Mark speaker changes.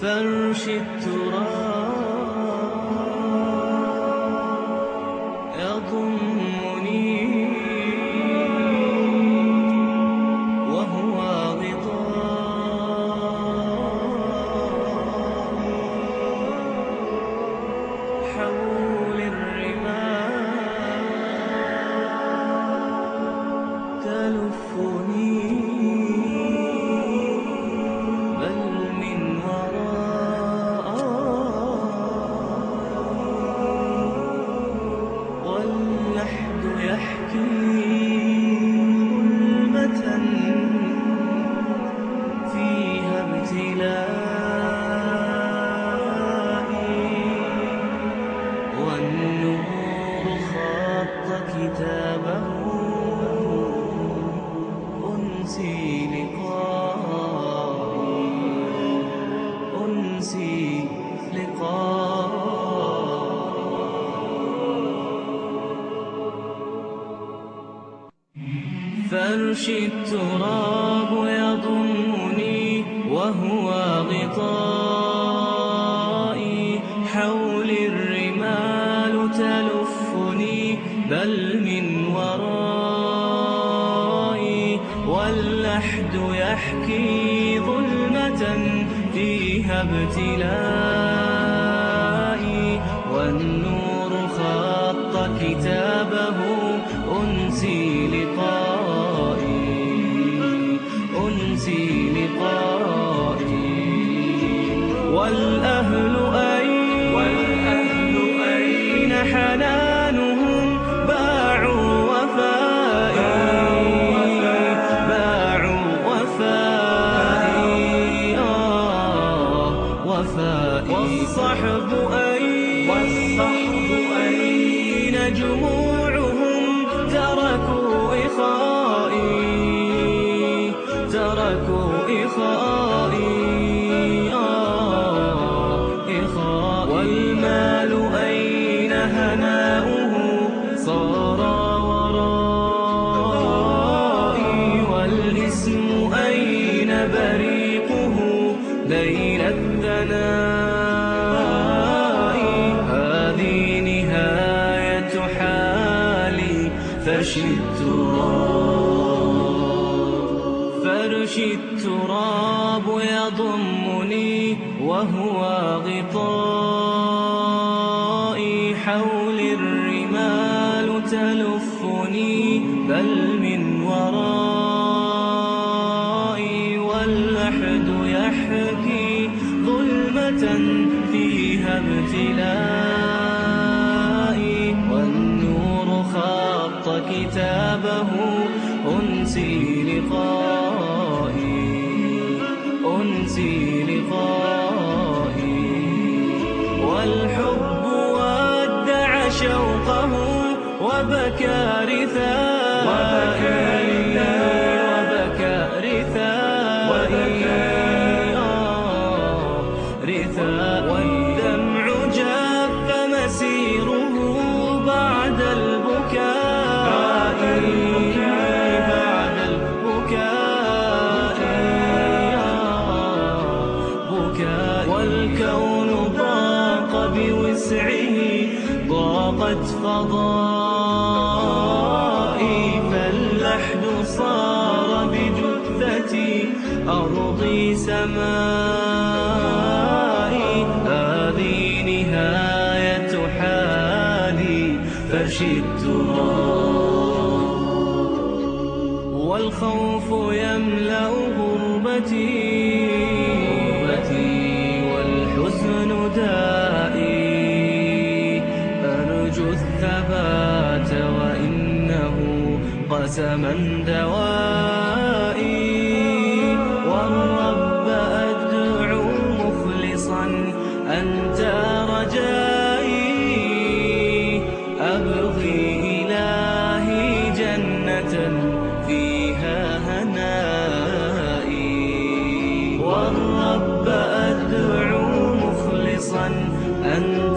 Speaker 1: فرش التراب يضمني وهو غطاء حول الرمال تلفني فرش التراب يضمني وهو غطائي. حول الرمال تلفني بل من ورائي. واللحد يحكي ظلمة فيها ابتلائي أنسي لقائي والأهل أين؟ حنانهم باعوا وفائي باعوا وفائي آه وفائي والصحب أين؟ والصحب أين؟ جموعهم أين هناؤه صار ورائي والاسم أين بريقه بين الثناء هذه نهاية حالي فرش التراب فرش التراب يضمني وهو غطائي حول الرمال تلفني بل من ورائي واللحد يحكي ظلمة فيها ابتلائي. والنور خط كتابه أنسي لقائي أنسي لقائي. شوقه وبكى رثائي وبكى آه، رثاء والدمع جاف مسيره بعد البكاء بعد البكاء بكاء والكون ضاق بوسعه ضاقت فضائي فاللحد صار بجثتي أرضي سمائي. هذه نهاية حالي فرش التراب والخوف يملأ غربتي. وسمن دوائي والرب أدعو مخلصا أنت رجائي. أبغي إلهي جنة فيها هنائي. والرب أدعو مخلصا أنت